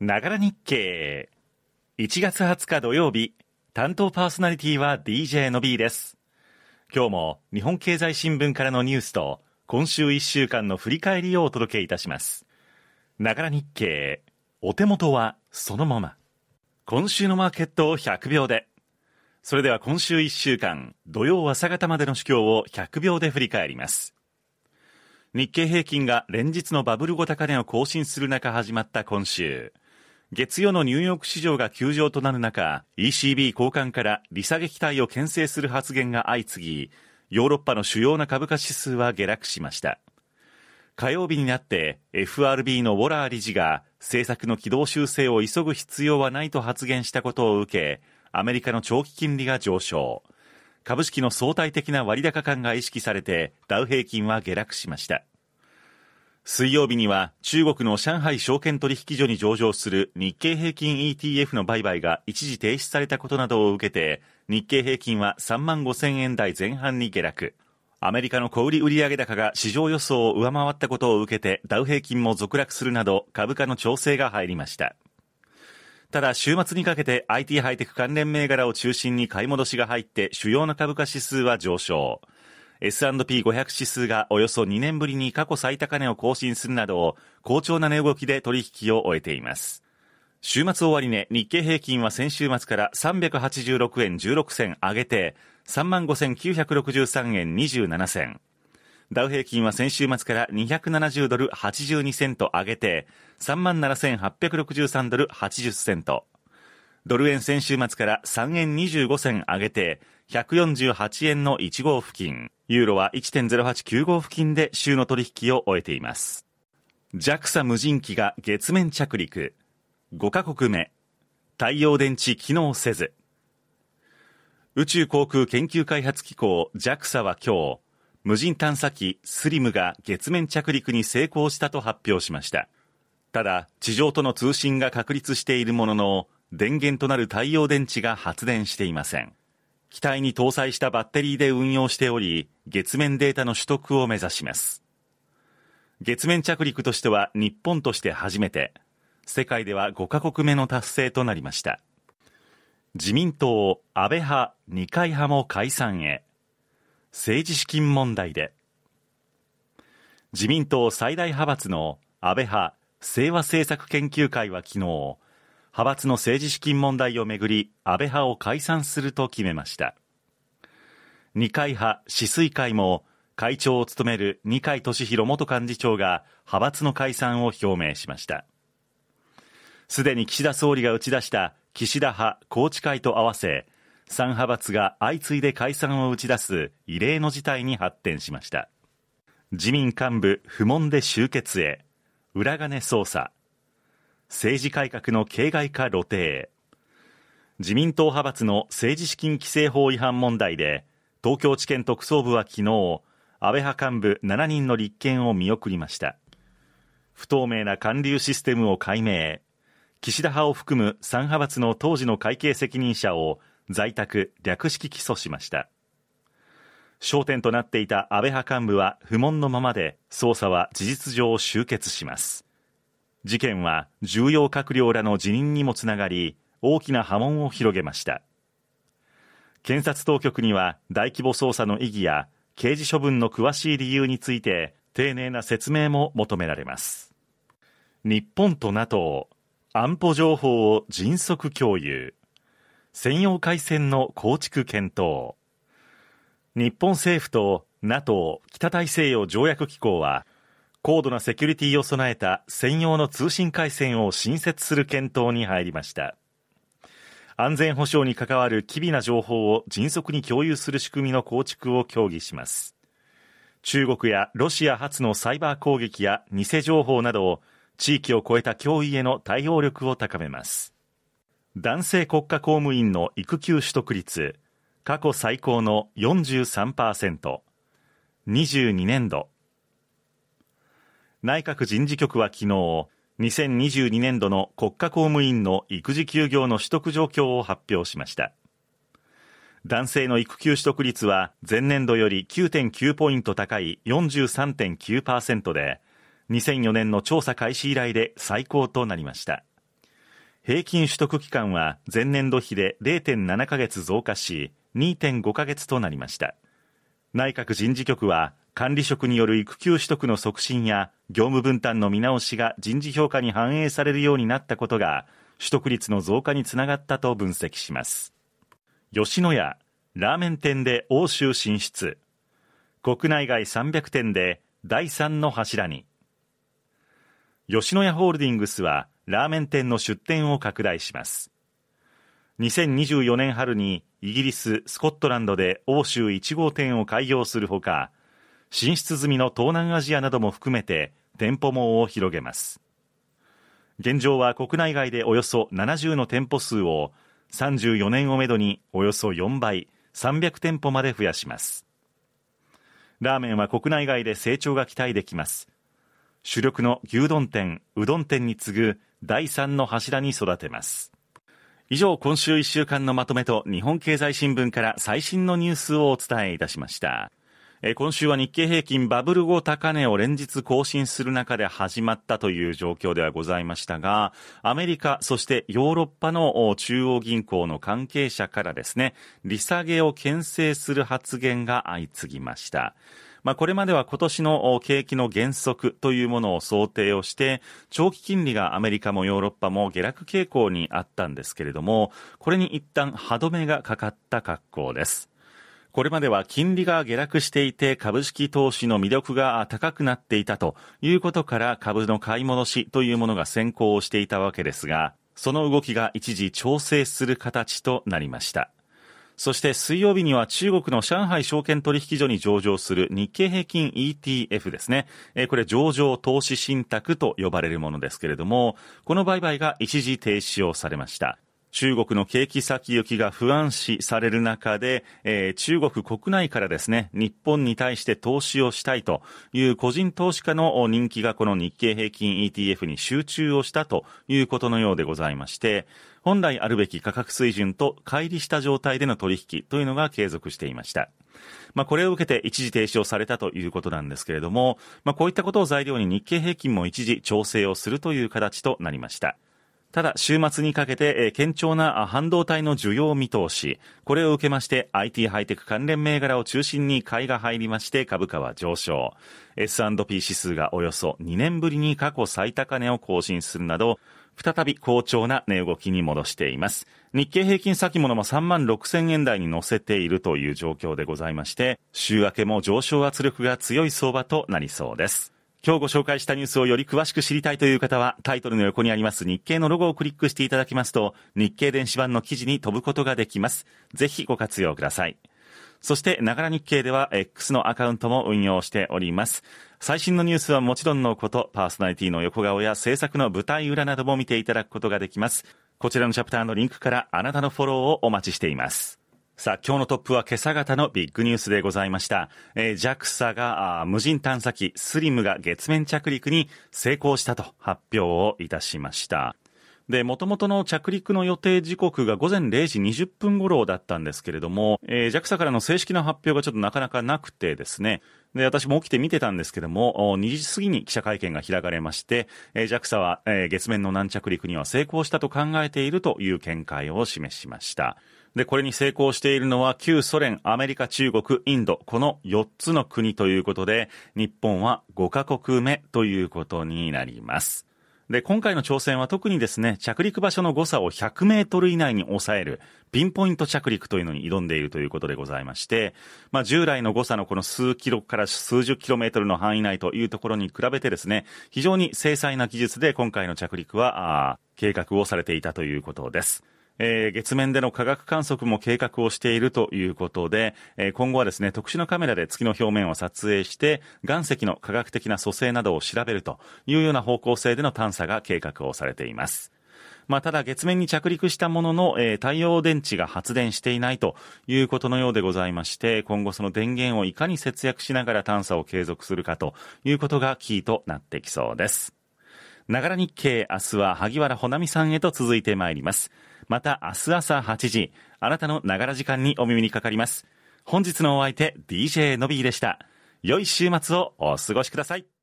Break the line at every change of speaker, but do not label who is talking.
ながら日経。1月20日土曜日、担当パーソナリティは DJ の B です。今日も日本経済新聞からのニュースと今週1週間の振り返りをお届けいたします。ながら日経。お手元はそのまま。今週のマーケットを100秒で。それでは今週1週間、土曜朝方までの主況を100秒で振り返ります。日経平均が連日のバブル後高値を更新する中始まった今週。月曜のニューヨーク市場が休場となる中、ECB 高官から利下げ期待を牽制する発言が相次ぎ、ヨーロッパの主要な株価指数は下落しました。火曜日になって FRB のウォラー理事が政策の軌道修正を急ぐ必要はないと発言したことを受け、アメリカの長期金利が上昇。株式の相対的な割高感が意識されて、ダウ平均は下落しました。水曜日には中国の上海証券取引所に上場する日経平均 ETF の売買が一時停止されたことなどを受けて日経平均は3万5000円台前半に下落。アメリカの小売売上高が市場予想を上回ったことを受けてダウ平均も続落するなど株価の調整が入りました。ただ週末にかけて IT ハイテク関連銘柄を中心に買い戻しが入って主要な株価指数は上昇。S&P500 指数がおよそ2年ぶりに過去最高値を更新するなど、好調な値動きで取引を終えています。週末終値日経平均は先週末から386円16銭上げて、35,963円27銭。ダウ平均は先週末から270ドル82セント上げて、37,863ドル80セント。ドル円先週末から3円25銭上げて、148円の1号付近。ユーロは1.0895付近で週の取引を終えています。JAXA 無人機が月面着陸。5カ国目。太陽電池機能せず。宇宙航空研究開発機構 JAXA は今日、無人探査機スリムが月面着陸に成功したと発表しました。ただ、地上との通信が確立しているものの、電源となる太陽電池が発電していません。機体に搭載したバッテリーで運用しており、月面データの取得を目指します。月面着陸としては日本として初めて、世界では5カ国目の達成となりました。自民党安倍派二階派も解散へ。政治資金問題で。自民党最大派閥の安倍派清和政策研究会は昨日、派閥の政治資金問題をめぐり安倍派を解散すると決めました。二階派止水会も会長を務める二階俊博元幹事長が派閥の解散を表明しました。すでに岸田総理が打ち出した岸田派宏池会と合わせ3派閥が相次いで解散を打ち出す異例の事態に発展しました。自民幹部不問で終結へ。裏金捜査。政治改革の形骸化露呈。自民党派閥の政治資金規正法違反問題で東京地検特捜部は昨日安倍派幹部7人の立件を見送りました。不透明な還流システムを解明。岸田派を含む3派閥の当時の会計責任者を在宅略式起訴しました。焦点となっていた安倍派幹部は不問のままで捜査は事実上終結します。事件は重要閣僚らの辞任にもつながり大きな波紋を広げました。検察当局には大規模捜査の意義や刑事処分の詳しい理由について丁寧な説明も求められます。日本と NATO 安保情報を迅速共有。専用回線の構築検討。日本政府と NATO 北大西洋条約機構は高度なセキュリティを備えた専用の通信回線を新設する検討に入りました。安全保障に関わる機微な情報を迅速に共有する仕組みの構築を協議します。中国やロシア発のサイバー攻撃や偽情報などを地域を超えた脅威への対応力を高めます。男性国家公務員の育休取得率過去最高の43%。22年度内閣人事局は昨日、2022年度の国家公務員の育児休業の取得状況を発表しました。男性の育休取得率は前年度より9.9ポイント高い43.9%で、2004年の調査開始以来で最高となりました。平均取得期間は前年度比で0.7ヶ月増加し、2.5ヶ月となりました。内閣人事局は、管理職による育休取得の促進や業務分担の見直しが人事評価に反映されるようになったことが取得率の増加につながったと分析します。吉野家ラーメン店で欧州進出。国内外300店で第3の柱に。吉野家ホールディングスはラーメン店の出店を拡大します。2024年春にイギリス、スコットランドで欧州1号店を開業するほか進出済みの東南アジアなども含めて店舗網を広げます。現状は国内外でおよそ70の店舗数を34年をめどにおよそ4倍300店舗まで増やします。ラーメンは国内外で成長が期待できます。主力の牛丼店うどん店に次ぐ第3の柱に育てます。以上今週1週間のまとめと日本経済新聞から最新のニュースをお伝えいたしました。今週は日経平均バブル後高値を連日更新する中で始まったという状況ではございましたが、アメリカ、そしてヨーロッパの中央銀行の関係者からですね、利下げを牽制する発言が相次ぎました。まあ、これまでは今年の景気の減速というものを想定をして、長期金利がアメリカもヨーロッパも下落傾向にあったんですけれども、これに一旦歯止めがかかった格好です。これまでは金利が下落していて株式投資の魅力が高くなっていたということから株の買い戻しというものが先行していたわけですが、その動きが一時調整する形となりました。そして水曜日には中国の上海証券取引所に上場する日経平均 ETF ですね。これ上場投資信託と呼ばれるものですけれども、この売買が一時停止をされました。中国の景気先行きが不安視される中で、えー、中国国内からですね、日本に対して投資をしたいという個人投資家の人気がこの日経平均 ETF に集中をしたということのようでございまして、本来あるべき価格水準と乖離した状態での取引というのが継続していました。まあ、これを受けて一時停止をされたということなんですけれども、まあ、こういったことを材料に日経平均も一時調整をするという形となりました。ただ、週末にかけて、堅調な半導体の需要見通し、これを受けまして IT ハイテク関連銘柄を中心に買いが入りまして株価は上昇。S&P 指数がおよそ2年ぶりに過去最高値を更新するなど、再び好調な値動きに戻しています。日経平均先物も3万6000円台に乗せているという状況でございまして、週明けも上昇圧力が強い相場となりそうです。今日ご紹介したニュースをより詳しく知りたいという方は、タイトルの横にあります日経のロゴをクリックしていただきますと、日経電子版の記事に飛ぶことができます。ぜひご活用ください。そして、ながら日経では X のアカウントも運用しております。最新のニュースはもちろんのこと、パーソナリティの横顔や制作の舞台裏なども見ていただくことができます。こちらのチャプターのリンクからあなたのフォローをお待ちしています。さあ、今日のトップは今朝方のビッグニュースでございました。えー、JAXA が無人探査機スリムが月面着陸に成功したと発表をいたしました。で、元々の着陸の予定時刻が午前0時20分頃だったんですけれども、えー、JAXA からの正式な発表がちょっとなかなかなくてですね、で、私も起きて見てたんですけども、2時過ぎに記者会見が開かれまして、えー、JAXA は、えー、月面の軟着陸には成功したと考えているという見解を示しました。で、これに成功しているのは旧ソ連、アメリカ、中国、インド、この4つの国ということで、日本は5カ国目ということになります。で、今回の挑戦は特にですね、着陸場所の誤差を100メートル以内に抑える、ピンポイント着陸というのに挑んでいるということでございまして、まあ、従来の誤差のこの数キロから数十キロメートルの範囲内というところに比べてですね、非常に精細な技術で今回の着陸は、計画をされていたということです。えー、月面での科学観測も計画をしているということで、えー、今後はですね、特殊なカメラで月の表面を撮影して、岩石の科学的な組成などを調べるというような方向性での探査が計画をされています。まあ、ただ月面に着陸したものの、えー、太陽電池が発電していないということのようでございまして、今後その電源をいかに節約しながら探査を継続するかということがキーとなってきそうです。ながら日経、明日は萩原ほなみさんへと続いてまいります。また明日朝8時、あなたのながら時間にお耳にかかります。本日のお相手、DJ のびーでした。良い週末をお過ごしください。